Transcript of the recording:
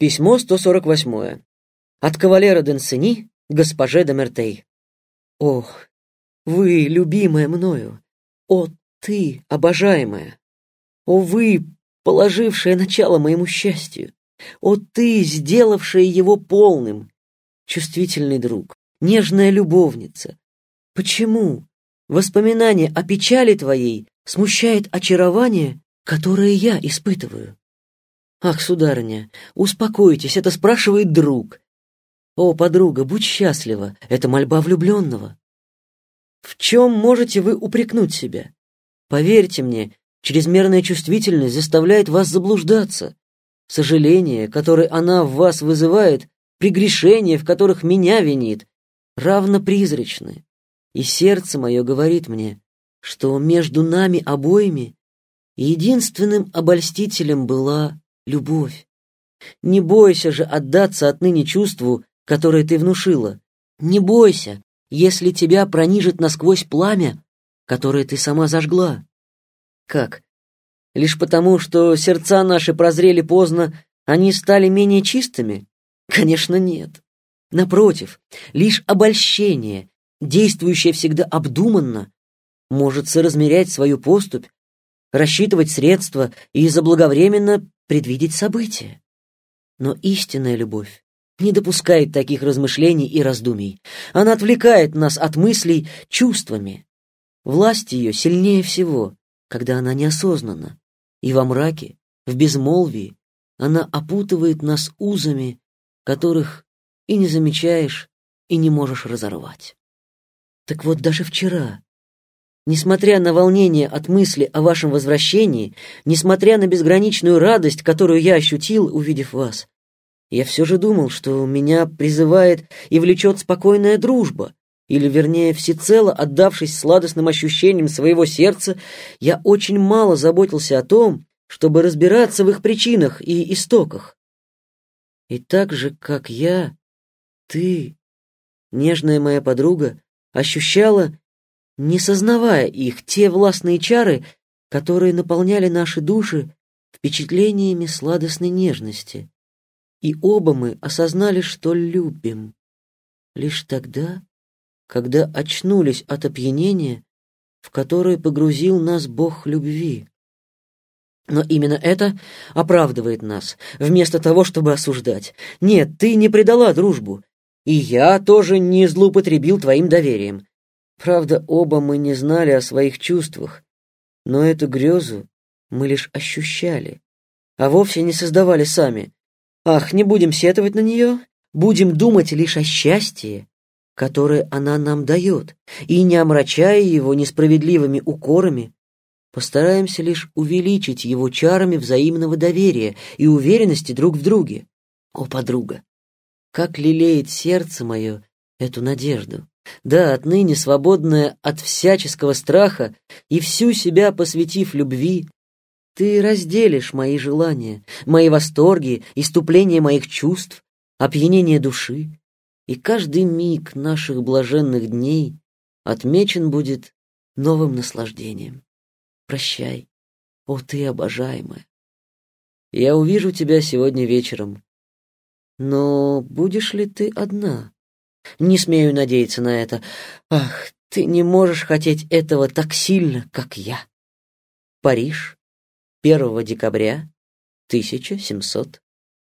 Письмо 148. От кавалера Денсени госпоже де Мертей. Ох, вы, любимая мною, о, ты, обожаемая, о, вы, положившая начало моему счастью, о, ты, сделавшая его полным, чувствительный друг, нежная любовница. Почему воспоминание о печали твоей смущает очарование, которое я испытываю? Ах, сударыня, успокойтесь, это спрашивает друг. О, подруга, будь счастлива, это мольба влюбленного. В чем можете вы упрекнуть себя? Поверьте мне, чрезмерная чувствительность заставляет вас заблуждаться. Сожаление, которое она в вас вызывает, прегрешения, в которых меня винит, равно призрачны. И сердце мое говорит мне, что между нами обоими единственным обольстителем была любовь. Не бойся же отдаться отныне чувству, которое ты внушила. Не бойся, если тебя пронижит насквозь пламя, которое ты сама зажгла. Как? Лишь потому, что сердца наши прозрели поздно, они стали менее чистыми? Конечно, нет. Напротив, лишь обольщение, действующее всегда обдуманно, может соразмерять свою поступь, рассчитывать средства и заблаговременно предвидеть события. Но истинная любовь не допускает таких размышлений и раздумий. Она отвлекает нас от мыслей чувствами. Власть ее сильнее всего, когда она неосознанна, и во мраке, в безмолвии, она опутывает нас узами, которых и не замечаешь, и не можешь разорвать. Так вот, даже вчера, Несмотря на волнение от мысли о вашем возвращении, несмотря на безграничную радость, которую я ощутил, увидев вас, я все же думал, что меня призывает и влечет спокойная дружба, или, вернее, всецело отдавшись сладостным ощущениям своего сердца, я очень мало заботился о том, чтобы разбираться в их причинах и истоках. И так же, как я, ты, нежная моя подруга, ощущала не сознавая их, те властные чары, которые наполняли наши души впечатлениями сладостной нежности. И оба мы осознали, что любим. Лишь тогда, когда очнулись от опьянения, в которое погрузил нас Бог любви. Но именно это оправдывает нас, вместо того, чтобы осуждать. Нет, ты не предала дружбу, и я тоже не злоупотребил твоим доверием. Правда, оба мы не знали о своих чувствах, но эту грезу мы лишь ощущали, а вовсе не создавали сами. Ах, не будем сетовать на нее, будем думать лишь о счастье, которое она нам дает, и, не омрачая его несправедливыми укорами, постараемся лишь увеличить его чарами взаимного доверия и уверенности друг в друге. О, подруга, как лелеет сердце мое эту надежду! Да, отныне свободная от всяческого страха и всю себя посвятив любви, ты разделишь мои желания, мои восторги, иступление моих чувств, опьянение души, и каждый миг наших блаженных дней отмечен будет новым наслаждением. Прощай, о ты обожаемая. Я увижу тебя сегодня вечером. Но будешь ли ты одна? Не смею надеяться на это. Ах, ты не можешь хотеть этого так сильно, как я. Париж, 1 декабря 1700